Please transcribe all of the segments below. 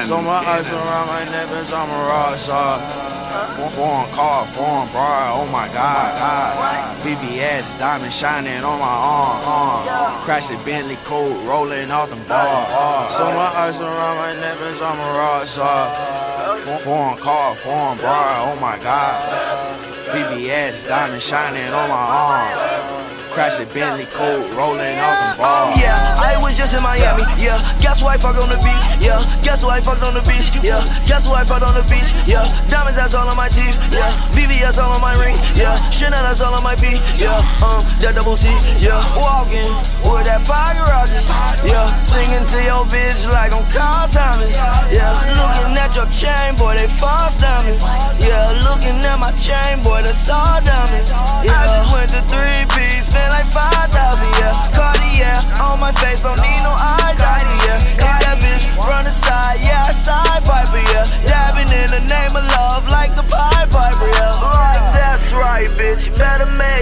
So my eyes around my neck, bitch, I'm a rock star. Foreign car, foreign bar, oh my god, god. VVS, diamond shining on my arm, arm. Crashing Bentley coat, rolling off the bar. So my eyes around my neck, bitch, I'm a star. Foreign car, foreign bar, oh my god. VVS, diamond shining on my arm. Crashing Bentley coat, rolling off the bar. Yeah, guess who I fucked on the beach? Yeah, guess who I fucked on the beach? Yeah, guess who I fucked on the beach? Yeah, diamonds that's all on my teeth. Yeah, VVS all on my ring. Yeah, Chanel that's all on my feet. Yeah, um, that double C. Yeah, walking with that pocket rocket. Yeah, singing to your bitch like I'm Carl Thomas. Yeah, looking at your chain, boy, they false diamonds. Yeah, looking at my chain, boy, that's all diamonds. Yeah, I just went to three piece, spent like 5,000, yeah. Cartier on my face, don't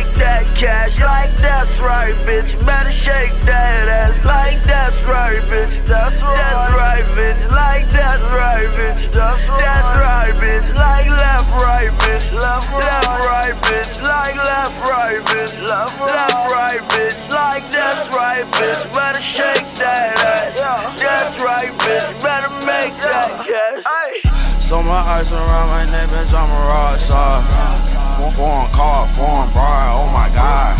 make that cash. Like that's right, bitch, better shake that ass. Like that's right, bitch, that's right, that's right bitch. Like that's right, bitch, that's right, that's right, bitch. Like left, right, bitch, left, left, right, bitch. Like left, right, bitch, left, left, right, bitch. Like that's right, bitch, better shake that ass. That's right, bitch, better make that cash. Hey. So my eyes around my neck, bitch, I'm a rock star. Foreign car, foreign bar, oh my god.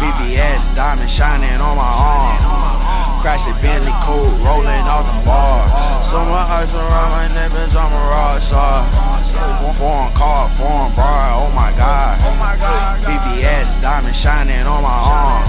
VVS, diamond shining on my arm. Crashing Bentley coat, rolling off the bar. My eyes around my neck, bitch, I'm a rock star. Foreign car, foreign bar, oh my god. VVS, diamond shining on my arm.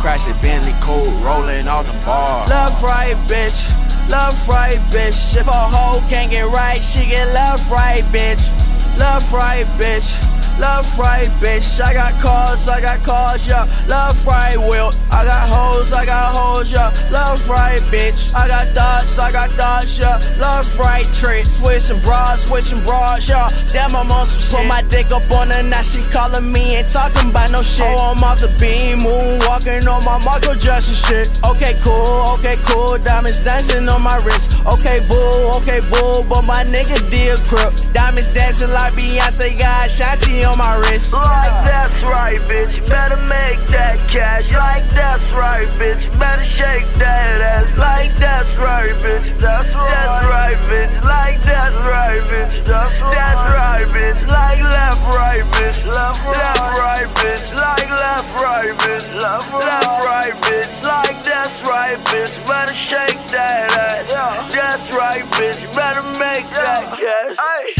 Crashing Bentley coat, rolling off the bar. Love right, bitch. Love right, bitch. If a hoe can't get right, she get love right, bitch. Love right, bitch. Love right, bitch. I got cars, I got cars, yeah. Love right, will. I got hoes, I got hoes, yeah. Love right, bitch. I got thoughts, I got thoughts, yeah. Love right, tricks. Switching bras, switching bras, yeah. Damn, I'm on some shit. Put my dick up on her, now she calling me and talking about no shit. Oh, I'm off the beam, moon on my Michael Jackson shit. Okay, cool, okay, cool. Diamonds dancing on my wrist. Okay, boo, okay, boo. But my nigga did crip. Diamonds dancing like Beyonce got Shanti on my wrist. Like that's right, bitch. Better make that cash. Like that's right, bitch. Better shake that ass. Like that's right, bitch. That's right, that's right bitch. Like that's right, bitch. That's right, that's right bitch. Like left, right, bitch. Left, right left, right, bitch. Like that's right, bitch. Better shake that ass. Yeah. That's right, bitch. Better make yeah. that cash.